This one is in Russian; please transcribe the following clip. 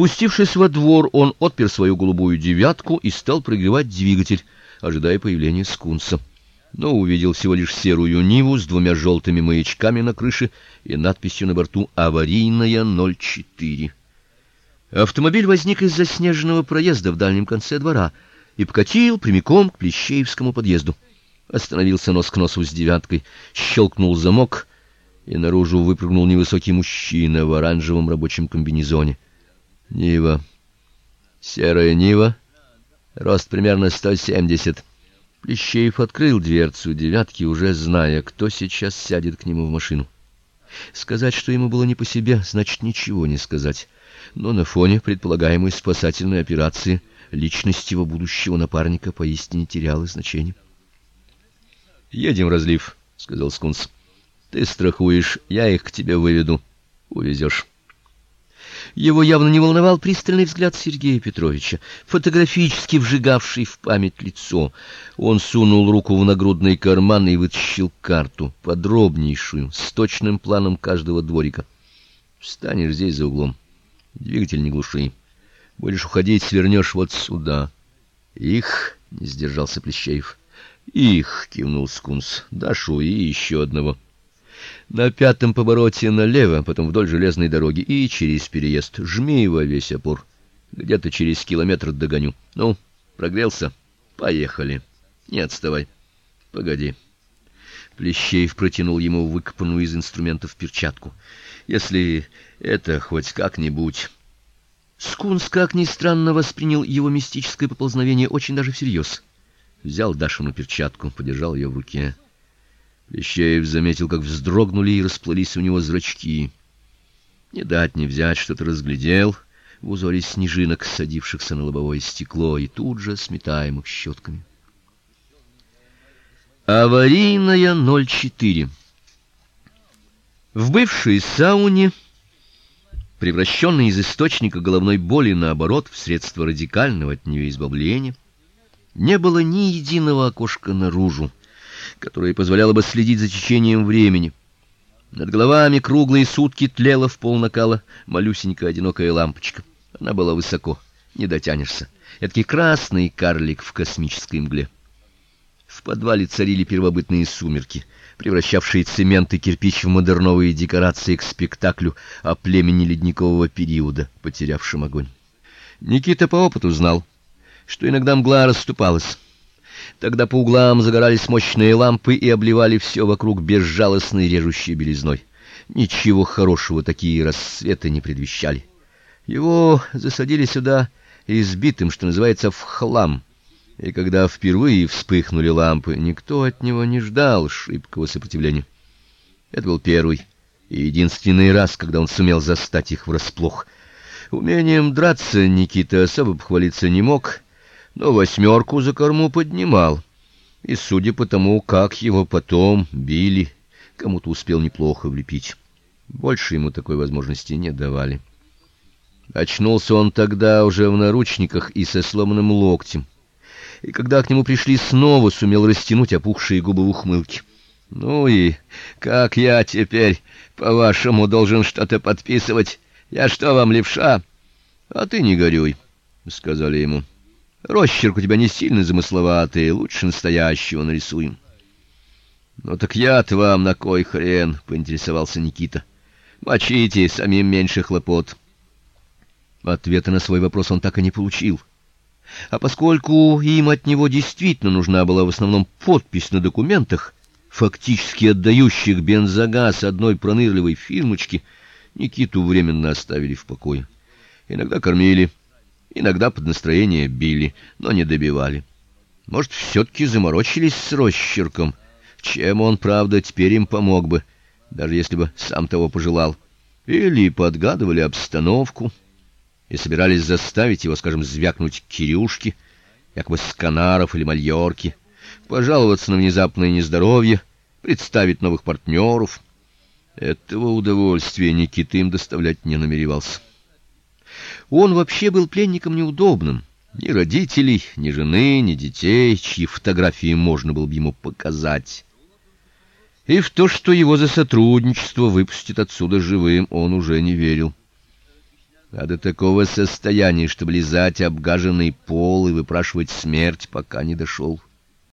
Спустившись во двор, он отпер свою голубую девятку и стал прогревать двигатель, ожидая появления скунса. Но увидел всего лишь серую Ниву с двумя желтыми маячками на крыше и надписью на борту «Аварийная 04». Автомобиль возник из заснеженного проезда в дальнем конце двора и покатил прямиком к Плещеевскому подъезду. Остановился нос к носу с девяткой, щелкнул замок, и наружу выпрыгнул невысокий мужчина в оранжевом рабочем комбинезоне. Нива. Серая Нива. Рост примерно 170. Плещеев открыл дверцу девятки, уже зная, кто сейчас сядет к нему в машину. Сказать, что ему было не по себе, значит ничего не сказать. Но на фоне предполагаемой спасательной операции личность его будущего напарника поистине теряла значение. "Едем разлив", сказал Скунс. "Ты страхуешь, я их к тебе выведу, увезешь». Его явно не волновал пристальный взгляд Сергея Петровича, фотографически вжигавший в память лицо. Он сунул руку в нагрудный карман и вытащил карту, подробнейшую, с точным планом каждого дворика. Встанешь здесь за углом. Двигатель не глуши. Будешь уходить, свернешь вот сюда. Их, не сдержался Плещеев. Их, кивнул Скунс. Дашу и еще одного. На пятом повороте налево, потом вдоль железной дороги и через переезд. Жми во весь опор. Где-то через километр догоню. Ну, прогрелся? Поехали. Не отставай. Погоди. Плещеев протянул ему выкопанную из инструментов перчатку. Если это хоть как-нибудь Скунс, как ни странно, воспринял его мистическое поползновение очень даже всерьез. Взял Дашину перчатку, подержал ее в руке. Плещеев заметил, как вздрогнули и расплылись у него зрачки. Не дать не взять, что-то разглядел в узоре снежинок, садившихся на лобовое стекло и тут же сметаемых щетками. Аварийная 04. В бывшей сауне, превращенной из источника головной боли наоборот в средство радикального от нее избавления, не было ни единого окошка наружу которое позволяло бы следить за течением времени. Над головами круглые сутки тлела в полнакала малюсенькая одинокая лампочка. Она была высоко, не дотянешься. Эдакий красный карлик в космической мгле. В подвале царили первобытные сумерки, превращавшие цемент и кирпич в модерновые декорации к спектаклю о племени ледникового периода, потерявшем огонь. Никита по опыту знал, что иногда мгла расступалась, Тогда по углам загорались мощные лампы и обливали все вокруг безжалостной режущей белизной. Ничего хорошего такие рассветы не предвещали. Его засадили сюда избитым, что называется, в хлам. И когда впервые вспыхнули лампы, никто от него не ждал шибкого сопротивления. Это был первый и единственный раз, когда он сумел застать их врасплох. Умением драться Никита особо похвалиться не мог но восьмерку за корму поднимал. И судя по тому, как его потом били, кому-то успел неплохо влепить. Больше ему такой возможности не давали. Очнулся он тогда уже в наручниках и со сломанным локтем. И когда к нему пришли снова, сумел растянуть опухшие губы в ухмылке. Ну и как я теперь, по-вашему, должен что-то подписывать? Я что вам, левша? А ты не горюй, сказали ему. Росчерк у тебя не сильно замысловатый, лучше настоящего нарисуем. Ну так я-то вам на кой хрен, поинтересовался Никита. Мочите, самим меньше хлопот. Ответа на свой вопрос он так и не получил. А поскольку им от него действительно нужна была в основном подпись на документах, фактически отдающих бензогаз одной пронырливой фирмочке, Никиту временно оставили в покое. Иногда кормили, Иногда под настроение били, но не добивали. Может, все таки заморочились с росчерком, чем он, правда, теперь им помог бы, даже если бы сам того пожелал. Или подгадывали обстановку и собирались заставить его, скажем, звякнуть Кирюшки, якобы с Канаров или Мальорки, пожаловаться на внезапное нездоровье, представить новых партнеров. Этого удовольствия Никита им доставлять не намеревался. Он вообще был пленником неудобным. Ни родителей, ни жены, ни детей, чьи фотографии можно было бы ему показать. И в то, что его за сотрудничество выпустят отсюда живым, он уже не верил. а до такого состояния, чтобы лизать обгаженный пол и выпрашивать смерть, пока не дошел.